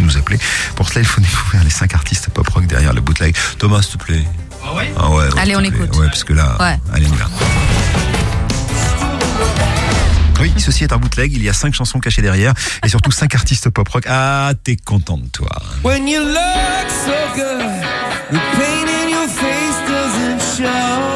pouvez nous appeler. Pour cela, il faut découvrir les cinq artistes pop rock derrière le bootleg. Thomas, s'il te plaît. Ah ouais Ah ouais, Allez, on écoute. Ouais, parce que là, Ouais. allez, on y va. Oui, ceci est un bootleg. Il y a cinq chansons cachées derrière et surtout cinq artistes pop rock. Ah, t'es content de toi. When you look so good, the pain in your face doesn't show.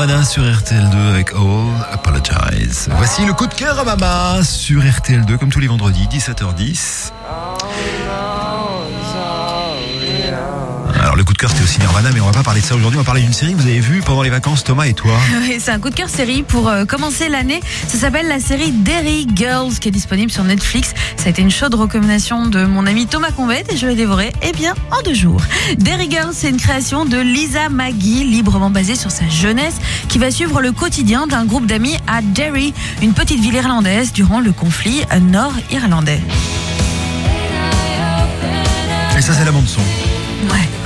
Sur RTL2 avec All Apologize. Voici le coup de cœur à Mama sur RTL2 comme tous les vendredis 17h10. Alors le coup de cœur c'était aussi Nirvana mais on va pas parler de ça aujourd'hui, on va parler d'une série que vous avez vue pendant les vacances Thomas et toi. Oui, c'est un coup de cœur série pour euh, commencer l'année. Ça s'appelle la série Derry Girls qui est disponible sur Netflix. Ça a été une chaude recommandation de mon ami Thomas Convette et je l'ai dévoré, eh bien, en deux jours. Derry Girls, c'est une création de Lisa Maggie, librement basée sur sa jeunesse, qui va suivre le quotidien d'un groupe d'amis à Derry, une petite ville irlandaise durant le conflit nord-irlandais. Et ça c'est la bande son. Ouais.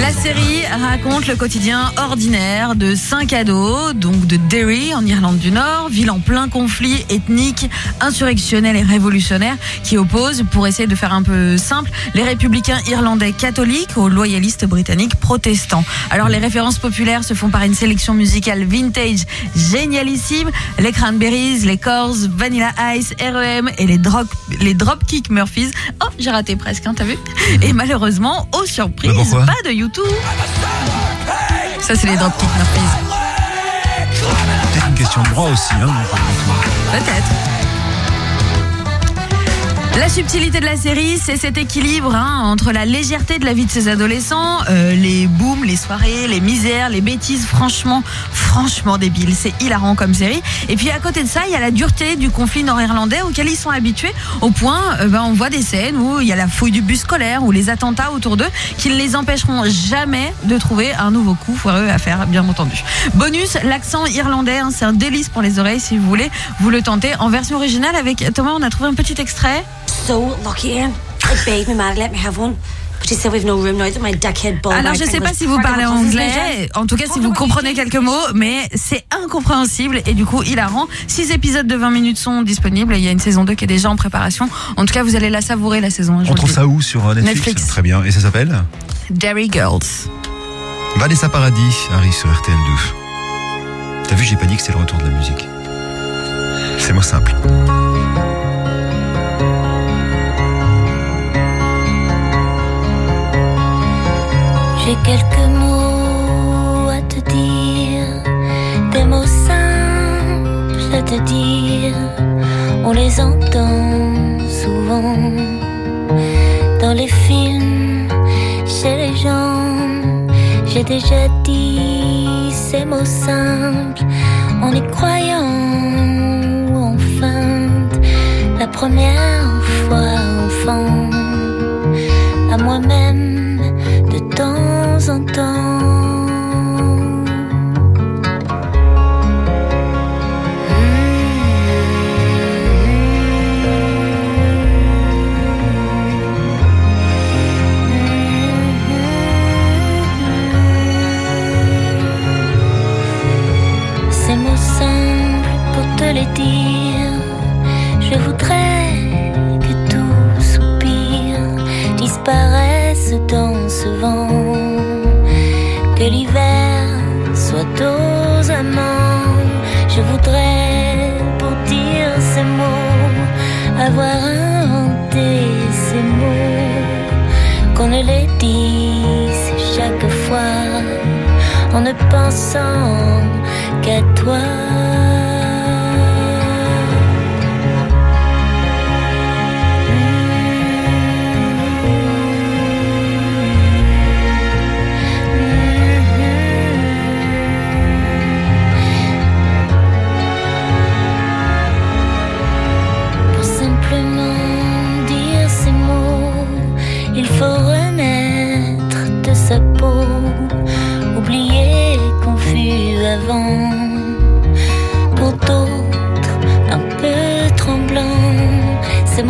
La série raconte le quotidien ordinaire de cinq ados, donc de Derry en Irlande du Nord, ville en plein conflit ethnique, insurrectionnel et révolutionnaire, qui oppose, pour essayer de faire un peu simple, les républicains irlandais catholiques aux loyalistes britanniques protestants. Alors les références populaires se font par une sélection musicale vintage génialissime, les Cranberries, les Corrs, Vanilla Ice, REM et les, drop, les Dropkick Murphys. Oh, j'ai raté presque, hein, t'as vu? Et malheureusement, aux surprises, Bah, pourquoi pas de YouTube. Ça, c'est les Dropkick Murphys. Peut-être une question de droit aussi. Hein, Peut-être. La subtilité de la série, c'est cet équilibre hein, entre la légèreté de la vie de ces adolescents, euh, les booms, les soirées, les misères, les bêtises, franchement, franchement débile. C'est hilarant comme série. Et puis à côté de ça, il y a la dureté du conflit nord-irlandais auquel ils sont habitués, au point, euh, ben, on voit des scènes où il y a la fouille du bus scolaire ou les attentats autour d'eux qui ne les empêcheront jamais de trouver un nouveau coup foireux à faire, bien entendu. Bonus, l'accent irlandais, hein, c'est un délice pour les oreilles si vous voulez, vous le tentez. En version originale avec Thomas, on a trouvé un petit extrait. So lucky Ian. I begged my man to let me have one. But she said we've no room now that my dickhead ball Alors je sais pas si vous parlez anglais, en tout cas si vous comprenez quelques mots, mais c'est incompréhensible et du coup hilarant. Six épisodes de 20 minutes sont disponibles, il y a une saison 2 qui est déjà en préparation. En tout cas vous allez la savourer la saison. je On vous trouve ça où sur euh, Netflix, Netflix. Très bien. Et ça s'appelle. Dairy Girls. Vanessa Paradis arrive sur RTL2. T'as vu, j'ai pas dit que c'était le retour de la musique. C'est moi simple. J'ai quelques mots à te dire, des mots simples à te dire. On les entend souvent dans les films, chez les gens. J'ai déjà dit ces mots simples en y croyant ou en. La première fois enfant, à moi-même temps en ne pensant qu'à toi.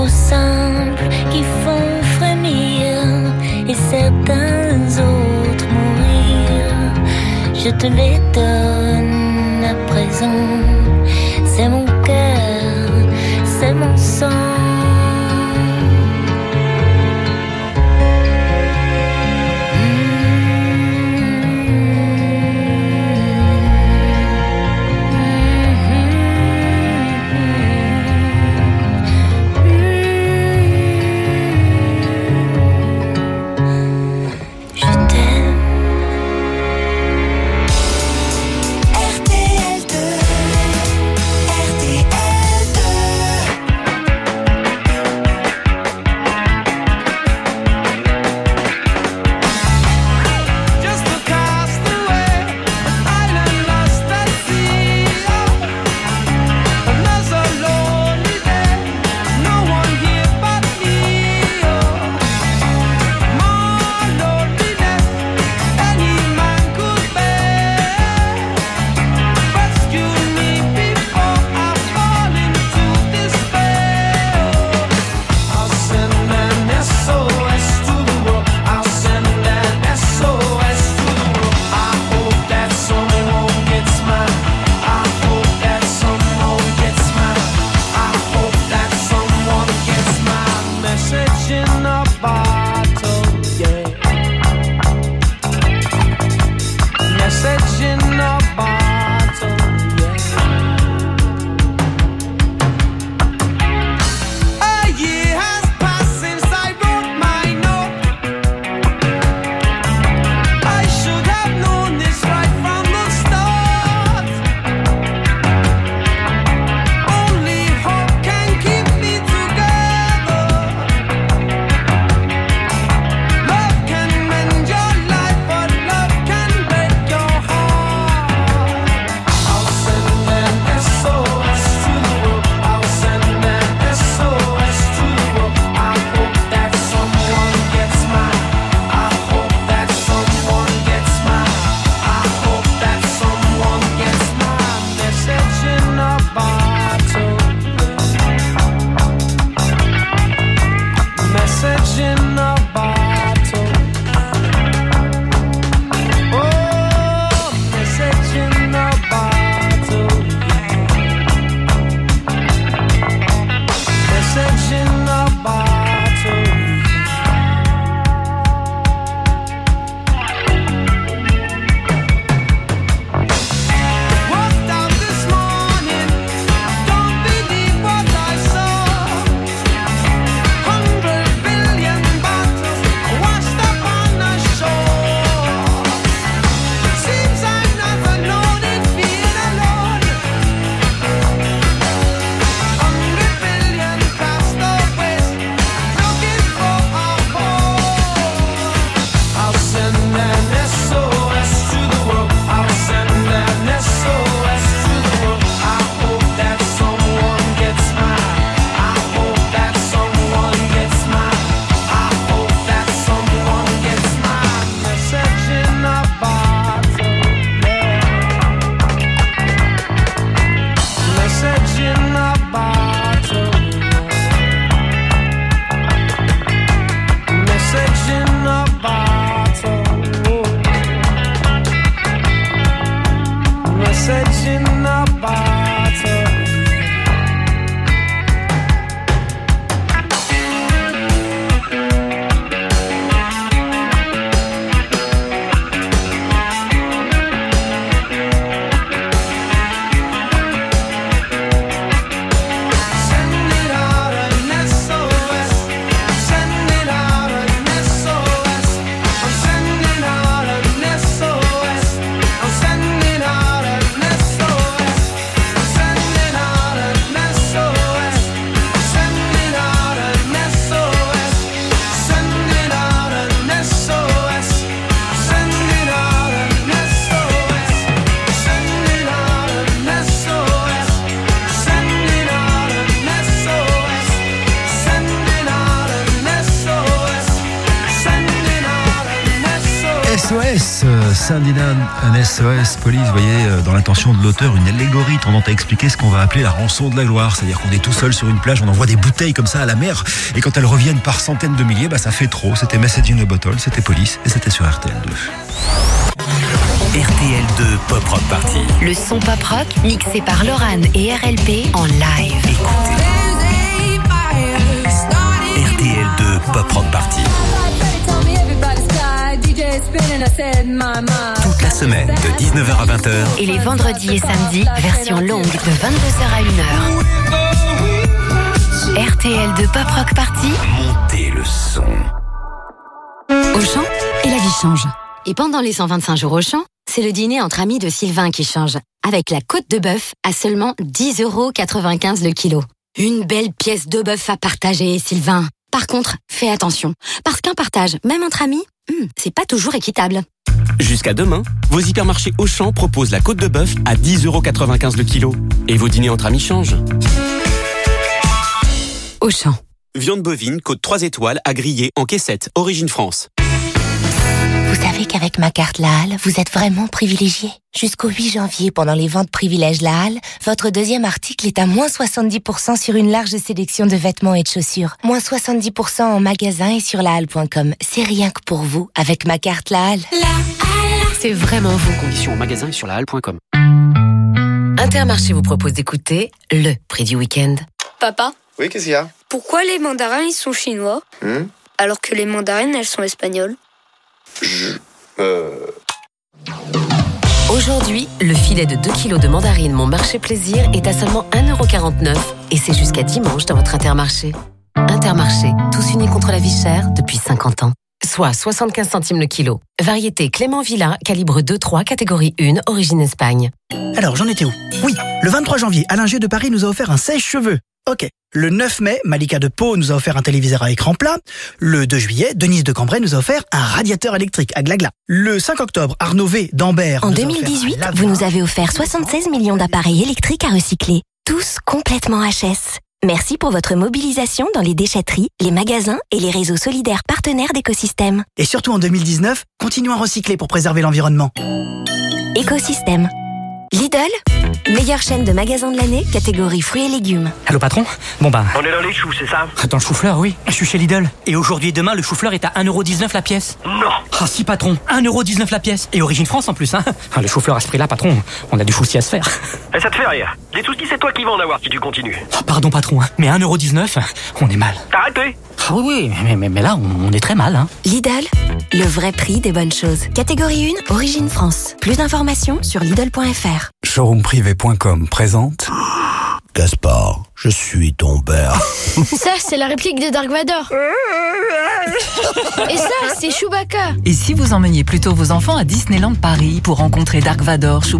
Mots simples qui font frémir et certains autres mourir. Je te les SOS, Ferdinand, un SOS, police, vous voyez, euh, dans l'intention de l'auteur, une allégorie tendant à expliquer ce qu'on va appeler la rançon de la gloire. C'est-à-dire qu'on est tout seul sur une plage, on envoie des bouteilles comme ça à la mer, et quand elles reviennent par centaines de milliers, bah ça fait trop. C'était Message in a Bottle, c'était police, et c'était sur RTL2. RTL2 Pop Rock Party. Le son pop rock mixé par Loran et RLP en live. RTL2 Pop Rock Party. Toute la semaine de 19h à 20h. Et les vendredis et samedis, version longue de 22h à 1h. RTL de Pop Rock Party Montez le son. Auchan et la vie change. Et pendant les 125 jours Auchan, c'est le dîner entre amis de Sylvain qui change. Avec la côte de bœuf à seulement 10,95 euros le kilo. Une belle pièce de bœuf à partager, Sylvain. Par contre, fais attention. Parce qu'un partage, même entre amis, hmm, c'est pas toujours équitable. Jusqu'à demain, vos hypermarchés Auchan proposent la côte de bœuf à 10,95€ le kilo. Et vos dîners entre amis changent. Auchan. Viande bovine, côte 3 étoiles, à griller en caissette, origine France. Vous savez qu'avec ma carte La Halle, vous êtes vraiment privilégié. Jusqu'au 8 janvier, pendant les ventes privilèges La Halle, votre deuxième article est à moins 70% sur une large sélection de vêtements et de chaussures. Moins 70% en magasin et sur lahalle.com. C'est rien que pour vous, avec ma carte La Halle. C'est vraiment vous. Conditions au magasin et sur la halle.com. Intermarché vous propose d'écouter le prix du week-end. Papa, Oui, qu'est-ce qu'il y a? Pourquoi les mandarins ils sont chinois? Hmm? Alors que les mandarines elles sont espagnoles Euh... Aujourd'hui, le filet de 2 kg de mandarine Mon Marché Plaisir est à seulement 1,49€ et c'est jusqu'à dimanche dans votre Intermarché. Intermarché, tous unis contre la vie chère depuis 50 ans. Soit 75 centimes le kilo. Variété Clément Villa, calibre 2-3, catégorie 1, origine Espagne. Alors, j'en étais où? Oui, le 23 janvier, Alain G de Paris nous a offert un sèche-cheveux. Ok. Le 9 mai, Malika de Pau nous a offert un téléviseur à écran plat. Le 2 juillet, Denise de Cambrai nous a offert un radiateur électrique à glagla. Le 5 octobre, Arnaud V d'Ambert. En nous a offert 2018, un vous nous avez offert 76 millions d'appareils électriques à recycler. Tous complètement HS. Merci pour votre mobilisation dans les déchetteries, les magasins et les réseaux solidaires partenaires d'écosystème. Et surtout en 2019, continuons à recycler pour préserver l'environnement. Écosystème. Lidl, meilleure chaîne de magasins de l'année, catégorie fruits et légumes. Allô patron Bon ben, On est dans les choux, c'est ça dans le chou-fleur, oui. Je suis chez Lidl. Et aujourd'hui et demain, le chou-fleur est à 1,19€ la pièce. Non Ah si patron, 1,19€ la pièce. Et origine France en plus, hein. Ah, le chou-fleur à ce prix-là, patron, on a du souci à se faire. Et ça te fait rire. Les soucis, c'est toi qui vas en avoir si tu continues. Ah, Pardon patron, hein, mais 1,19€, on est mal. T'as arrêté Ah oui, oui, mais, mais, mais là, on, on est très mal, hein. Lidl, le vrai prix des bonnes choses. Catégorie 1, origine France. Plus d'informations sur Lidl.fr. Showroomprivé.com présente. Gaspard, je suis ton père. Ça c'est la réplique de Dark Vador. Et ça c'est Chewbacca. Et si vous emmeniez plutôt vos enfants à Disneyland Paris pour rencontrer Dark Vador, Chewbacca